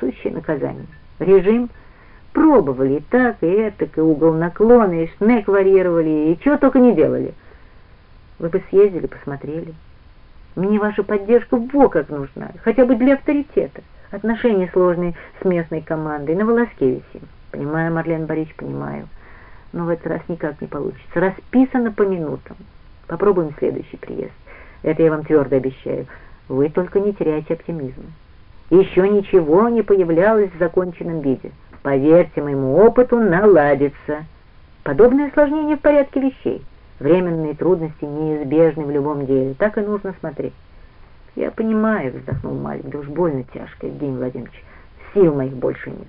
сущее наказание. Режим пробовали и так, и это, и угол наклона, и шнек варьировали, и чего только не делали. Вы бы съездили, посмотрели. Мне ваша поддержка во как нужна, хотя бы для авторитета. Отношения сложные с местной командой, на волоске висим. Понимаю, Марлен Борисович, понимаю. Но в этот раз никак не получится. Расписано по минутам. Попробуем следующий приезд. Это я вам твердо обещаю. Вы только не теряйте оптимизма. Еще ничего не появлялось в законченном виде. Поверьте моему опыту, наладится. Подобное осложнение в порядке вещей. Временные трудности неизбежны в любом деле. Так и нужно смотреть. Я понимаю, вздохнул Малик, да уж больно тяжко, Евгений Владимирович. Сил моих больше нет.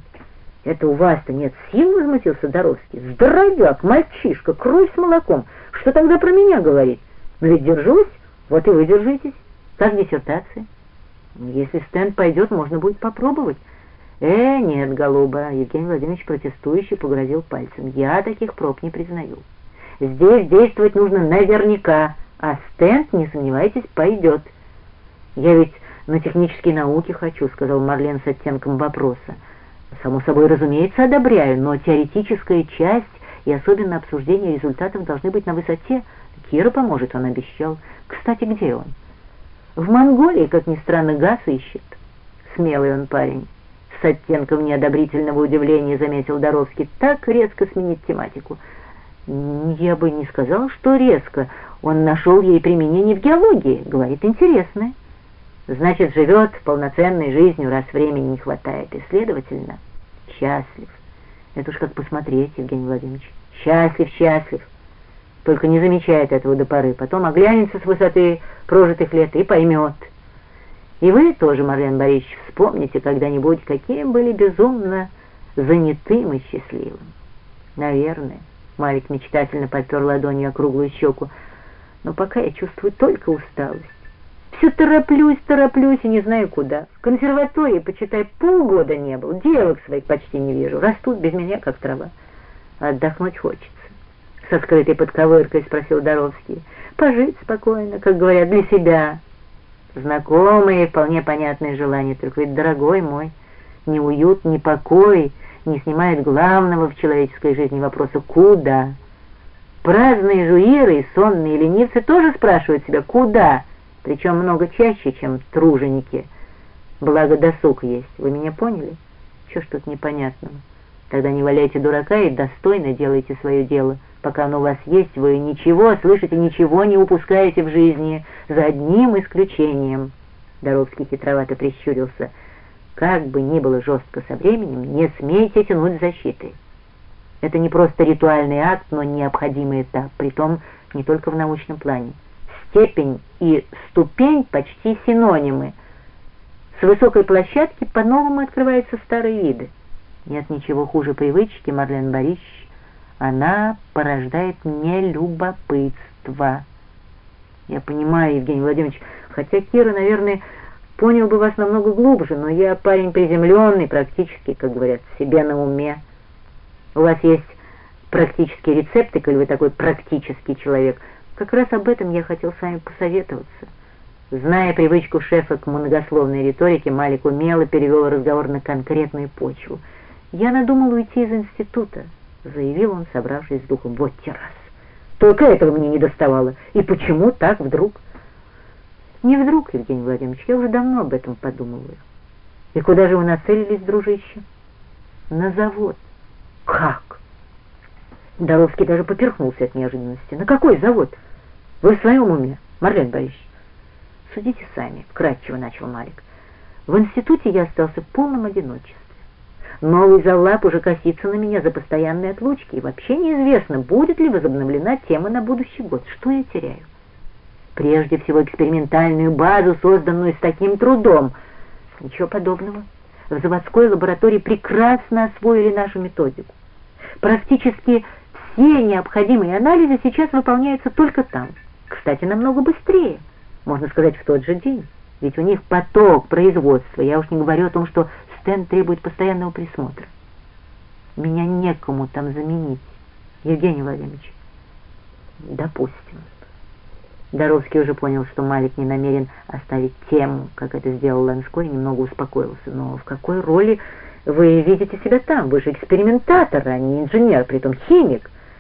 Это у вас-то нет сил, возмутился Доровский. Здоровяк, мальчишка, кровь с молоком. Что тогда про меня говорить? Но ведь держусь, вот и вы держитесь. Как диссертация? Если стенд пойдет, можно будет попробовать. Э, нет, голуба, Евгений Владимирович протестующий погрозил пальцем. Я таких проб не признаю. Здесь действовать нужно наверняка, а стенд, не сомневайтесь, пойдет. Я ведь на технические науки хочу, сказал Марлен с оттенком вопроса. Само собой, разумеется, одобряю, но теоретическая часть и особенно обсуждение результатов должны быть на высоте. Кира поможет, он обещал. Кстати, где он? В Монголии, как ни странно, газ ищет. Смелый он парень. С оттенком неодобрительного удивления заметил Доровский. Так резко сменить тематику. Я бы не сказал, что резко. Он нашел ей применение в геологии. Говорит, интересное. Значит, живет полноценной жизнью, раз времени не хватает. И, следовательно, счастлив. Это уж как посмотреть, Евгений Владимирович. Счастлив, счастлив только не замечает этого до поры, потом оглянется с высоты прожитых лет и поймет. И вы тоже, Марлен Борисович, вспомните когда-нибудь, каким были безумно занятым и счастливым. Наверное, Марик мечтательно подпер ладонью округлую щеку, но пока я чувствую только усталость. Все тороплюсь, тороплюсь и не знаю куда. В консерватории, почитай, полгода не был, девок своих почти не вижу, растут без меня, как трава. Отдохнуть хочется со скрытой подковыркой спросил Доровский. Пожить спокойно, как говорят, для себя. Знакомые, вполне понятные желания, только ведь, дорогой мой, ни уют, ни покой не снимает главного в человеческой жизни вопроса «куда?». Праздные жуиры и сонные ленивцы тоже спрашивают себя «куда?», причем много чаще, чем труженики. Благо досуг есть, вы меня поняли? Чего ж тут непонятного? Тогда не валяйте дурака и достойно делайте свое дело – Пока оно у вас есть, вы ничего, слышите, ничего не упускаете в жизни, за одним исключением. Доровский хитровато прищурился. Как бы ни было жестко со временем, не смейте тянуть защиты. Это не просто ритуальный акт, но необходимый этап, притом не только в научном плане. Степень и ступень почти синонимы. С высокой площадки по-новому открываются старые виды. Нет ничего хуже привычки, Марлен Борисович, она порождает мне любопытство. Я понимаю, Евгений Владимирович, хотя Кира, наверное, понял бы вас намного глубже, но я парень приземленный, практически, как говорят, себе на уме. У вас есть практические рецепты, коли вы такой практический человек. Как раз об этом я хотел с вами посоветоваться. Зная привычку шефа к многословной риторике, Малик умело перевел разговор на конкретную почву. Я надумал уйти из института. — заявил он, собравшись с духом. «Вот террас! Только этого мне не доставало. И почему так вдруг?» «Не вдруг, Евгений Владимирович, я уже давно об этом подумываю. И куда же вы нацелились, дружище?» «На завод». «Как?» Доровский даже поперхнулся от неожиданности. «На какой завод? Вы в своем уме, Марлен Борисович?» «Судите сами», — вкратчиво начал Малик. «В институте я остался в полном. Новый завлап уже косится на меня за постоянные отлучки, и вообще неизвестно, будет ли возобновлена тема на будущий год. Что я теряю? Прежде всего экспериментальную базу, созданную с таким трудом. Ничего подобного. В заводской лаборатории прекрасно освоили нашу методику. Практически все необходимые анализы сейчас выполняются только там. Кстати, намного быстрее, можно сказать, в тот же день. Ведь у них поток производства. Я уж не говорю о том, что Стэн требует постоянного присмотра. Меня некому там заменить, Евгений Владимирович. Допустим. Доровский уже понял, что Малик не намерен оставить тему, как это сделал Ланской, и немного успокоился. Но в какой роли вы видите себя там? Вы же экспериментатор, а не инженер, притом химик.